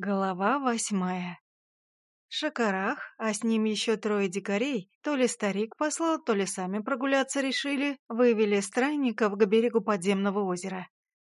Глава восьмая. Шакарах, а с ним еще трое дикарей, то ли старик послал, то ли сами прогуляться решили, вывели странников к берегу подземного озера.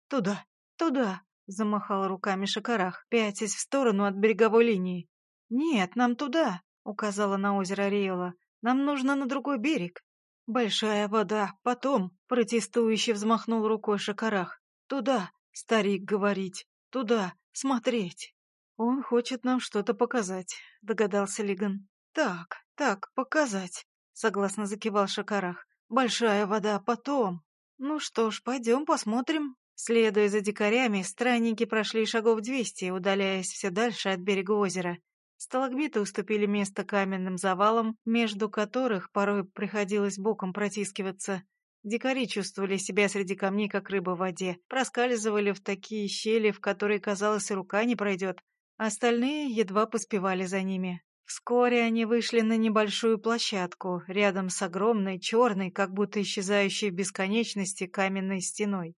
«Туда, туда!» — замахал руками Шакарах, пятясь в сторону от береговой линии. «Нет, нам туда!» — указала на озеро Риэла. «Нам нужно на другой берег». «Большая вода, потом!» — протестующе взмахнул рукой Шакарах. «Туда!» — старик говорить. «Туда! Смотреть!» «Он хочет нам что-то показать», — догадался Лиган. «Так, так, показать», — согласно закивал Шакарах. «Большая вода потом». «Ну что ж, пойдем посмотрим». Следуя за дикарями, странники прошли шагов двести, удаляясь все дальше от берега озера. Сталагмиты уступили место каменным завалам, между которых порой приходилось боком протискиваться. Дикари чувствовали себя среди камней, как рыба в воде, проскальзывали в такие щели, в которые, казалось, рука не пройдет, Остальные едва поспевали за ними. Вскоре они вышли на небольшую площадку, рядом с огромной, черной, как будто исчезающей в бесконечности каменной стеной.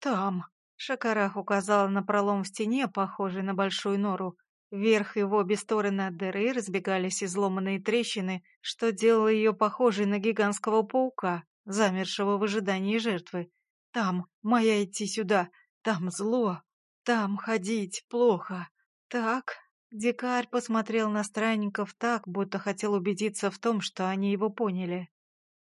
«Там!» — Шакарах указал на пролом в стене, похожий на большую нору. Вверх и в обе стороны от дыры разбегались изломанные трещины, что делало ее похожей на гигантского паука, замершего в ожидании жертвы. «Там! Моя идти сюда! Там зло! Там ходить плохо!» Так, дикарь посмотрел на странников так, будто хотел убедиться в том, что они его поняли.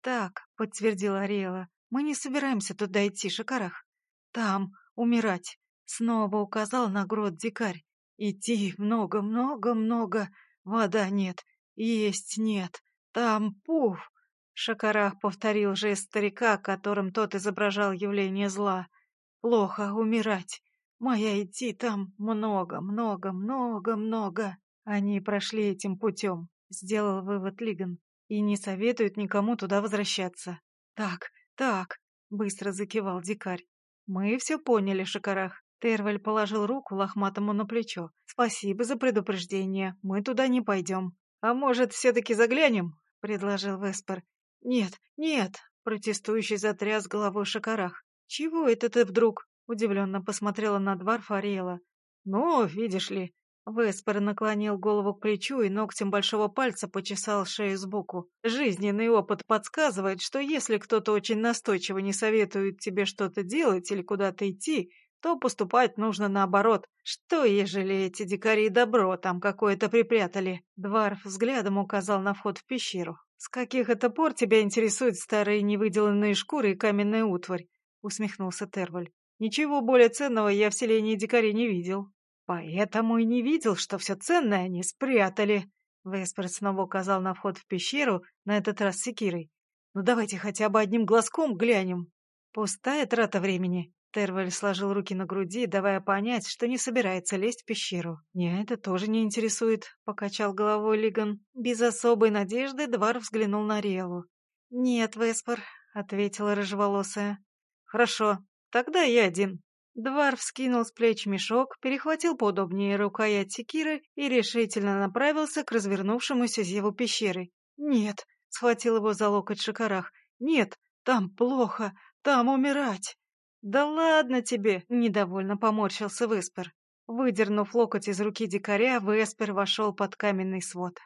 Так, подтвердила Ариэла, мы не собираемся туда идти, Шакарах. Там, умирать. Снова указал на грот дикарь. Идти много-много-много. Вода нет, есть нет. Там пуф. Шакарах повторил жест старика, которым тот изображал явление зла. Плохо умирать. Моя идти там много, много, много, много. Они прошли этим путем, сделал вывод Лиган, и не советуют никому туда возвращаться. Так, так, быстро закивал дикарь. Мы все поняли, Шакарах. Терваль положил руку лохматому на плечо. Спасибо за предупреждение, мы туда не пойдем. А может, все-таки заглянем? предложил Веспер. Нет, нет, протестующий затряс головой Шакарах. Чего это ты вдруг? Удивленно посмотрела на Дварфа Ариэла. «Ну, видишь ли...» Веспер наклонил голову к плечу и ногтем большого пальца почесал шею сбоку. «Жизненный опыт подсказывает, что если кто-то очень настойчиво не советует тебе что-то делать или куда-то идти, то поступать нужно наоборот. Что, ежели эти дикари добро там какое-то припрятали?» Дварф взглядом указал на вход в пещеру. «С каких это пор тебя интересуют старые невыделанные шкуры и каменная утварь?» — усмехнулся Терваль. Ничего более ценного я в селении дикарей не видел. Поэтому и не видел, что все ценное они спрятали. Веспер снова указал на вход в пещеру, на этот раз секирой. Ну давайте хотя бы одним глазком глянем. Пустая трата времени. Тервель сложил руки на груди, давая понять, что не собирается лезть в пещеру. «Не, это тоже не интересует», — покачал головой Лиган. Без особой надежды Двар взглянул на Риэлу. «Нет, Веспер», — ответила рыжеволосая. «Хорошо, Тогда я один. Двар вскинул с плеч мешок, перехватил поудобнее рукоять секиры и решительно направился к развернувшемуся зеву пещеры. «Нет», — схватил его за локоть Шакарах, — «нет, там плохо, там умирать». «Да ладно тебе!» — недовольно поморщился Веспер. Выдернув локоть из руки дикаря, Веспер вошел под каменный свод.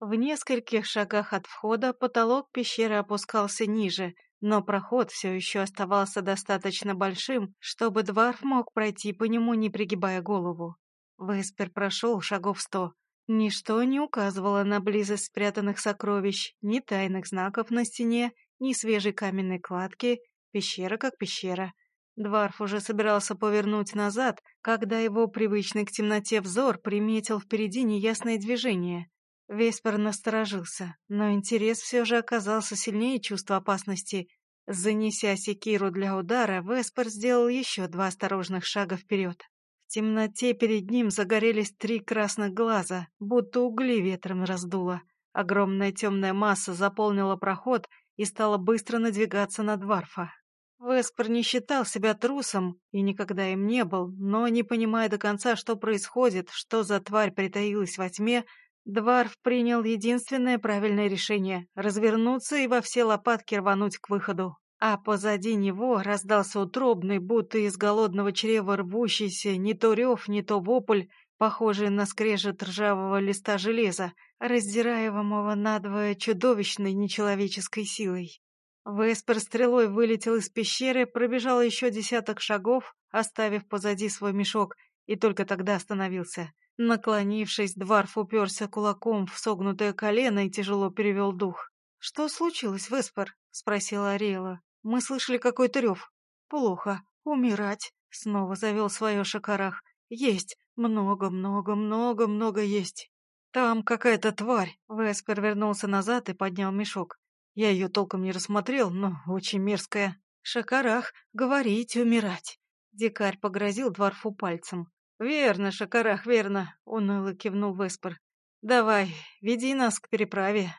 В нескольких шагах от входа потолок пещеры опускался ниже, но проход все еще оставался достаточно большим, чтобы Дварф мог пройти по нему, не пригибая голову. Веспер прошел шагов сто. Ничто не указывало на близость спрятанных сокровищ, ни тайных знаков на стене, ни свежей каменной кладки, пещера как пещера. Дварф уже собирался повернуть назад, когда его привычный к темноте взор приметил впереди неясное движение. Веспер насторожился, но интерес все же оказался сильнее чувства опасности. Занеся секиру для удара, Веспер сделал еще два осторожных шага вперед. В темноте перед ним загорелись три красных глаза, будто угли ветром раздуло. Огромная темная масса заполнила проход и стала быстро надвигаться на Дварфа. Веспер не считал себя трусом и никогда им не был, но, не понимая до конца, что происходит, что за тварь притаилась во тьме, Дварф принял единственное правильное решение — развернуться и во все лопатки рвануть к выходу. А позади него раздался утробный, будто из голодного чрева рвущийся, не то рев, не то вопль, похожий на скрежет ржавого листа железа, раздираемого надвое чудовищной нечеловеческой силой. Веспер стрелой вылетел из пещеры, пробежал еще десяток шагов, оставив позади свой мешок, и только тогда остановился. Наклонившись, Дварф уперся кулаком в согнутое колено и тяжело перевел дух. «Что случилось, Веспер?» — спросила Ариэла. «Мы слышали какой-то рев». «Плохо. Умирать». Снова завел свое шакарах. «Есть. Много-много-много-много есть». «Там какая-то тварь!» Веспер вернулся назад и поднял мешок. Я ее толком не рассмотрел, но очень мерзкая. «Шакарах, говорить, умирать!» Дикарь погрозил дворфу пальцем. «Верно, Шакарах, верно!» — уныло кивнул Веспер. «Давай, веди нас к переправе».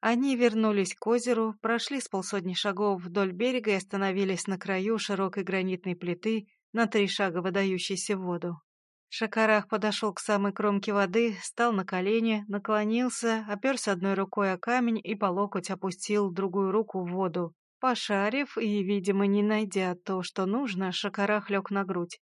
Они вернулись к озеру, прошли с полсотни шагов вдоль берега и остановились на краю широкой гранитной плиты, на три шага выдающейся в воду. Шакарах подошел к самой кромке воды, стал на колени, наклонился, оперся одной рукой о камень и по локоть опустил другую руку в воду. Пошарив и, видимо, не найдя то, что нужно, Шакарах лег на грудь.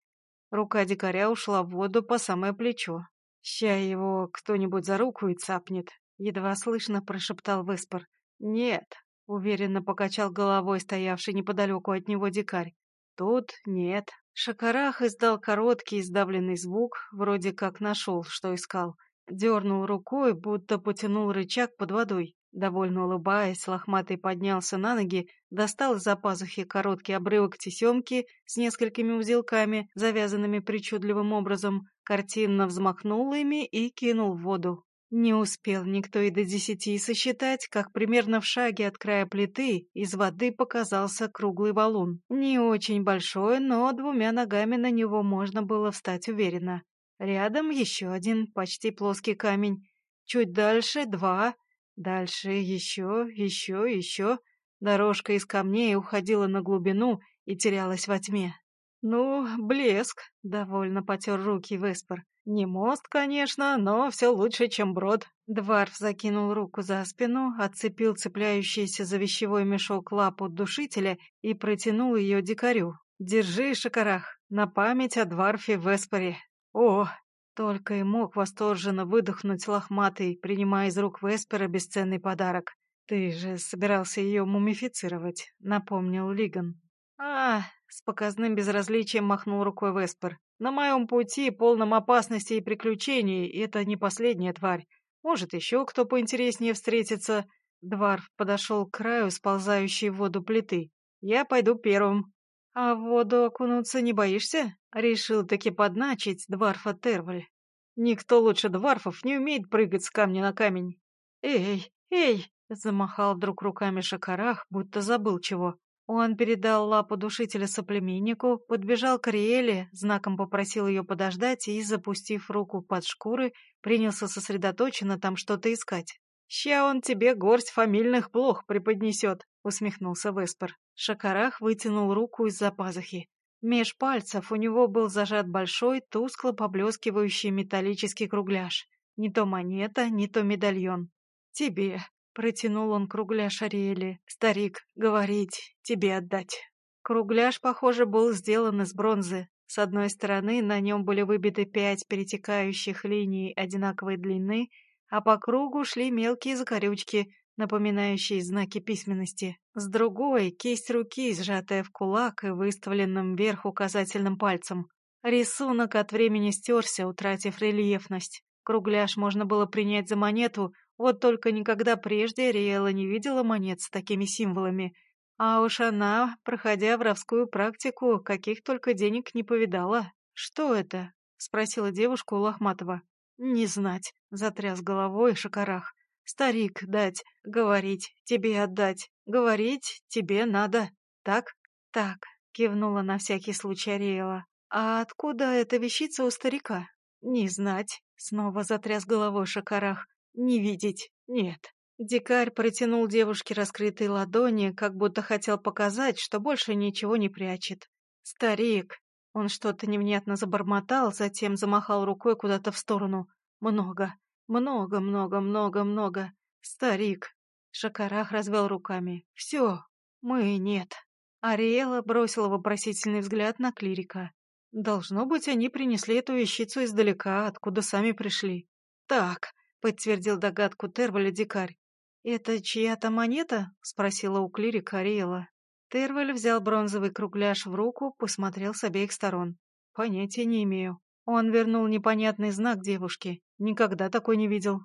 Рука дикаря ушла в воду по самое плечо. «Ща его кто-нибудь за руку и цапнет», — едва слышно прошептал Выспор. «Нет», — уверенно покачал головой стоявший неподалеку от него дикарь. «Тут нет». Шакарах издал короткий издавленный звук, вроде как нашел, что искал. Дернул рукой, будто потянул рычаг под водой. Довольно улыбаясь, лохматый поднялся на ноги, достал из-за пазухи короткий обрывок тесемки с несколькими узелками, завязанными причудливым образом, картинно взмахнул ими и кинул в воду. Не успел никто и до десяти сосчитать, как примерно в шаге от края плиты из воды показался круглый валун. Не очень большой, но двумя ногами на него можно было встать уверенно. Рядом еще один почти плоский камень. Чуть дальше два, дальше еще, еще, еще. Дорожка из камней уходила на глубину и терялась во тьме. «Ну, блеск», — довольно потер руки Веспер. Не мост, конечно, но все лучше, чем брод. Дварф закинул руку за спину, отцепил цепляющийся за вещевой мешок лапу душителя и протянул ее дикарю. «Держи, Шакарах, на память о Дварфе Веспоре». «О!» Только и мог восторженно выдохнуть лохматый, принимая из рук Веспера бесценный подарок. «Ты же собирался ее мумифицировать», — напомнил Лиган. «А, с показным безразличием махнул рукой Веспер. «На моем пути, полном опасности и приключений, это не последняя тварь. Может, еще кто поинтереснее встретится». Дварф подошел к краю сползающей в воду плиты. «Я пойду первым». «А в воду окунуться не боишься?» Решил таки подначить Дварфа Терваль. «Никто лучше Дварфов не умеет прыгать с камня на камень». «Эй, эй!» — замахал вдруг руками Шакарах, будто забыл чего. Он передал лапу душителя соплеменнику, подбежал к Ариэле, знаком попросил ее подождать и, запустив руку под шкуры, принялся сосредоточенно там что-то искать. «Ща он тебе горсть фамильных плох преподнесет», — усмехнулся Веспер. Шакарах вытянул руку из-за пазухи. Меж пальцев у него был зажат большой, тускло поблескивающий металлический кругляш. Не то монета, не то медальон. «Тебе», Протянул он кругляш Ариэли. «Старик, говорить, тебе отдать». Кругляш, похоже, был сделан из бронзы. С одной стороны на нем были выбиты пять перетекающих линий одинаковой длины, а по кругу шли мелкие закорючки, напоминающие знаки письменности. С другой — кисть руки, сжатая в кулак и выставленным вверх указательным пальцем. Рисунок от времени стерся, утратив рельефность. Кругляш можно было принять за монету, вот только никогда прежде Риэла не видела монет с такими символами. А уж она, проходя воровскую практику, каких только денег не повидала. «Что это?» — спросила девушка у Лохматова. «Не знать», — затряс головой Шакарах. «Старик, дать, говорить, тебе отдать, говорить тебе надо, так?» «Так», — кивнула на всякий случай Ариэла. «А откуда эта вещица у старика?» «Не знать», — снова затряс головой Шакарах. Не видеть, нет. Дикарь протянул девушке раскрытые ладони, как будто хотел показать, что больше ничего не прячет. «Старик!» Он что-то невнятно забормотал, затем замахал рукой куда-то в сторону. «Много, много, много, много, много. Старик!» Шакарах развел руками. «Все, мы нет». Ариэла бросила вопросительный взгляд на клирика. Должно быть, они принесли эту вещицу издалека, откуда сами пришли. Так, подтвердил догадку Терваля дикарь. «Это чья-то монета?» — спросила у клирика Ариэла. Терваль взял бронзовый кругляш в руку, посмотрел с обеих сторон. «Понятия не имею. Он вернул непонятный знак девушке. Никогда такой не видел».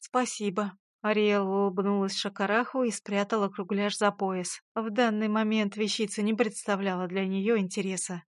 «Спасибо». Ариэл улыбнулась Шакараху и спрятала кругляш за пояс. В данный момент вещица не представляла для нее интереса.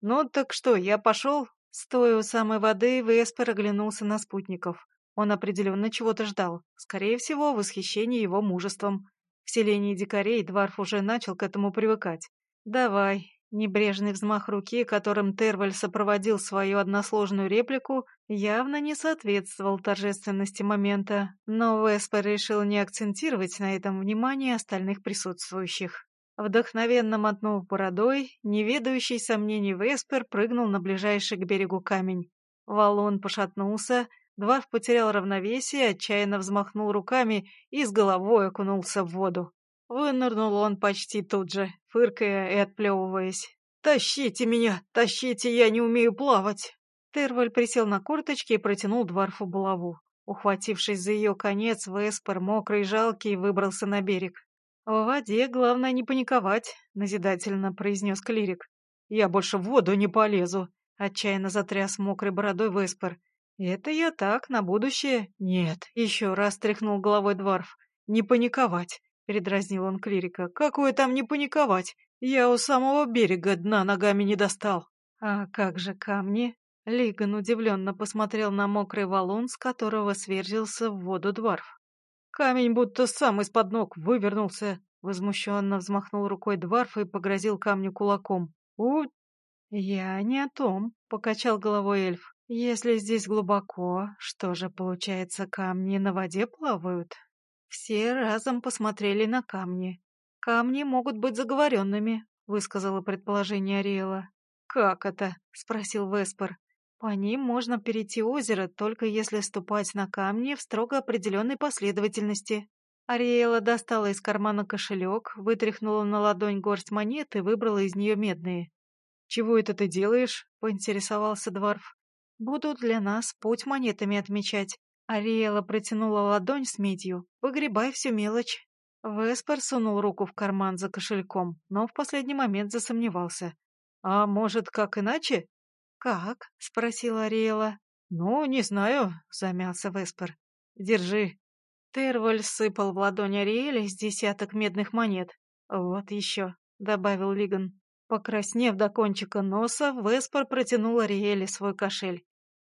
«Ну так что, я пошел?» Стоя у самой воды, Веспер оглянулся на спутников. Он определенно чего-то ждал. Скорее всего, восхищение его мужеством. В селении дикарей Дварф уже начал к этому привыкать. «Давай». Небрежный взмах руки, которым Терваль сопроводил свою односложную реплику, явно не соответствовал торжественности момента, но Веспер решил не акцентировать на этом внимание остальных присутствующих. Вдохновенно мотнув бородой, неведающий сомнений Веспер прыгнул на ближайший к берегу камень. Валун пошатнулся, Дварф потерял равновесие, отчаянно взмахнул руками и с головой окунулся в воду. Вынырнул он почти тут же, фыркая и отплевываясь. «Тащите меня! Тащите! Я не умею плавать!» Терваль присел на корточки и протянул Дварфу булаву. Ухватившись за ее конец, Веспер, мокрый и жалкий, выбрался на берег. «В воде главное не паниковать», — назидательно произнес клирик. «Я больше в воду не полезу», — отчаянно затряс мокрой бородой Веспер. «Это я так, на будущее?» «Нет», — еще раз тряхнул головой Дварф. «Не паниковать», — передразнил он клирика. «Какое там не паниковать? Я у самого берега дна ногами не достал». «А как же камни?» Лиган удивленно посмотрел на мокрый валун, с которого сверзился в воду Дварф. Камень будто сам из-под ног вывернулся. Возмущенно взмахнул рукой Дварф и погрозил камню кулаком. «У...» «Я не о том», — покачал головой эльф. «Если здесь глубоко, что же, получается, камни на воде плавают?» Все разом посмотрели на камни. «Камни могут быть заговоренными», — высказала предположение Ариэла. «Как это?» — спросил Веспер. По ним можно перейти озеро, только если ступать на камни в строго определенной последовательности. Ариэла достала из кармана кошелек, вытряхнула на ладонь горсть монет и выбрала из нее медные. «Чего это ты делаешь?» — поинтересовался Дварф. «Буду для нас путь монетами отмечать». Ариэла протянула ладонь с медью. «Выгребай всю мелочь». Веспер сунул руку в карман за кошельком, но в последний момент засомневался. «А может, как иначе?» «Как?» — спросила Ариэла. «Ну, не знаю», — замялся Веспер. «Держи». Терваль сыпал в ладонь Ариэля с десяток медных монет. «Вот еще», — добавил Лиган. Покраснев до кончика носа, Веспер протянул Ариэле свой кошель.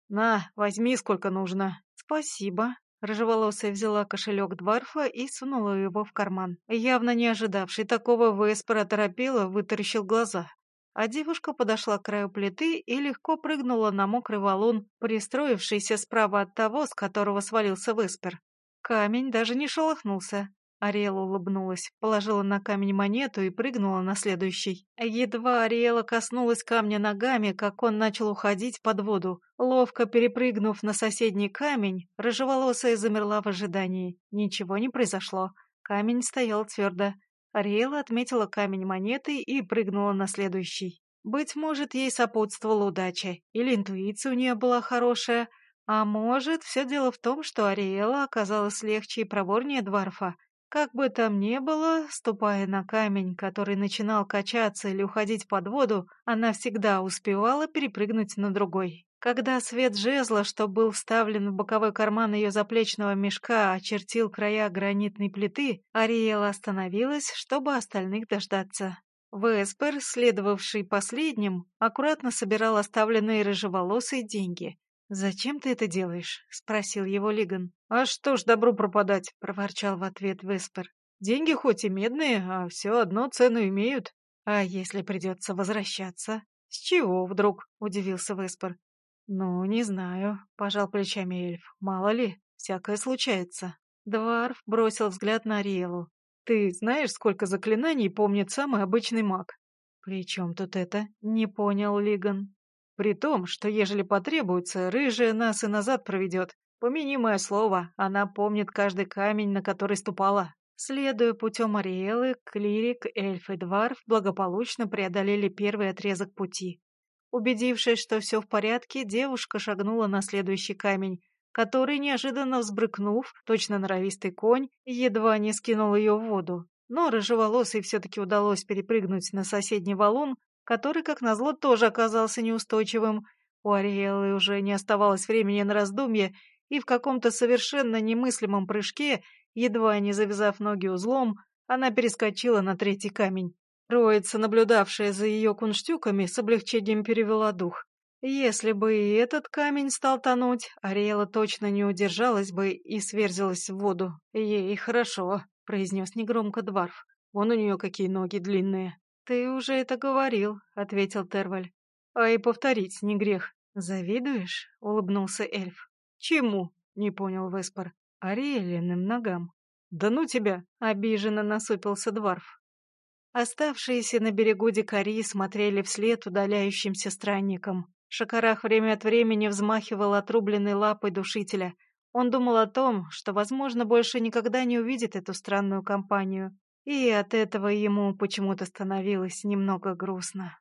«На, возьми, сколько нужно». «Спасибо». Рыжеволосая взяла кошелек Дварфа и сунула его в карман. Явно не ожидавший такого, Веспер оторопела, вытаращил глаза а девушка подошла к краю плиты и легко прыгнула на мокрый валун, пристроившийся справа от того, с которого свалился Веспер. Камень даже не шелохнулся. Ариэла улыбнулась, положила на камень монету и прыгнула на следующий. Едва Ариэла коснулась камня ногами, как он начал уходить под воду. Ловко перепрыгнув на соседний камень, рыжеволосая замерла в ожидании. Ничего не произошло. Камень стоял твердо. Ариэла отметила камень монеты и прыгнула на следующий. Быть может, ей сопутствовала удача, или интуиция у нее была хорошая, а может, все дело в том, что Ариэла оказалась легче и проворнее Дварфа. Как бы там ни было, ступая на камень, который начинал качаться или уходить под воду, она всегда успевала перепрыгнуть на другой. Когда свет жезла, что был вставлен в боковой карман ее заплечного мешка, очертил края гранитной плиты, Ариэла остановилась, чтобы остальных дождаться. Веспер, следовавший последним, аккуратно собирал оставленные рыжеволосые деньги. «Зачем ты это делаешь?» — спросил его Лиган. «А что ж добру пропадать?» — проворчал в ответ Веспер. «Деньги хоть и медные, а все одно цену имеют. А если придется возвращаться?» «С чего вдруг?» — удивился Веспер. «Ну, не знаю», — пожал плечами эльф. «Мало ли, всякое случается». Дварф бросил взгляд на Ариэлу. «Ты знаешь, сколько заклинаний помнит самый обычный маг?» «При чем тут это?» — не понял Лиган. «При том, что ежели потребуется, рыжая нас и назад проведет. Помяни мое слово, она помнит каждый камень, на который ступала». Следуя путем Ариэлы, клирик, эльф и дварф благополучно преодолели первый отрезок пути. Убедившись, что все в порядке, девушка шагнула на следующий камень, который, неожиданно взбрыкнув, точно норовистый конь, едва не скинул ее в воду. Но рыжеволосой все-таки удалось перепрыгнуть на соседний валун, который, как назло, тоже оказался неустойчивым. У Ариэлы уже не оставалось времени на раздумье, и в каком-то совершенно немыслимом прыжке, едва не завязав ноги узлом, она перескочила на третий камень. Троица, наблюдавшая за ее кунштюками, с облегчением перевела дух. Если бы и этот камень стал тонуть, Ариэла точно не удержалась бы и сверзилась в воду. Ей хорошо. — произнес негромко Дварф. «Вон у нее какие ноги длинные». «Ты уже это говорил», — ответил Терваль. «А и повторить не грех. Завидуешь?» — улыбнулся эльф. «Чему?» — не понял Веспор. «Ариэлиным ногам». «Да ну тебя!» — обиженно насупился Дварф. Оставшиеся на берегу дикари смотрели вслед удаляющимся странникам. Шакарах время от времени взмахивал отрубленной лапой душителя — он думал о том, что, возможно, больше никогда не увидит эту странную компанию, и от этого ему почему-то становилось немного грустно.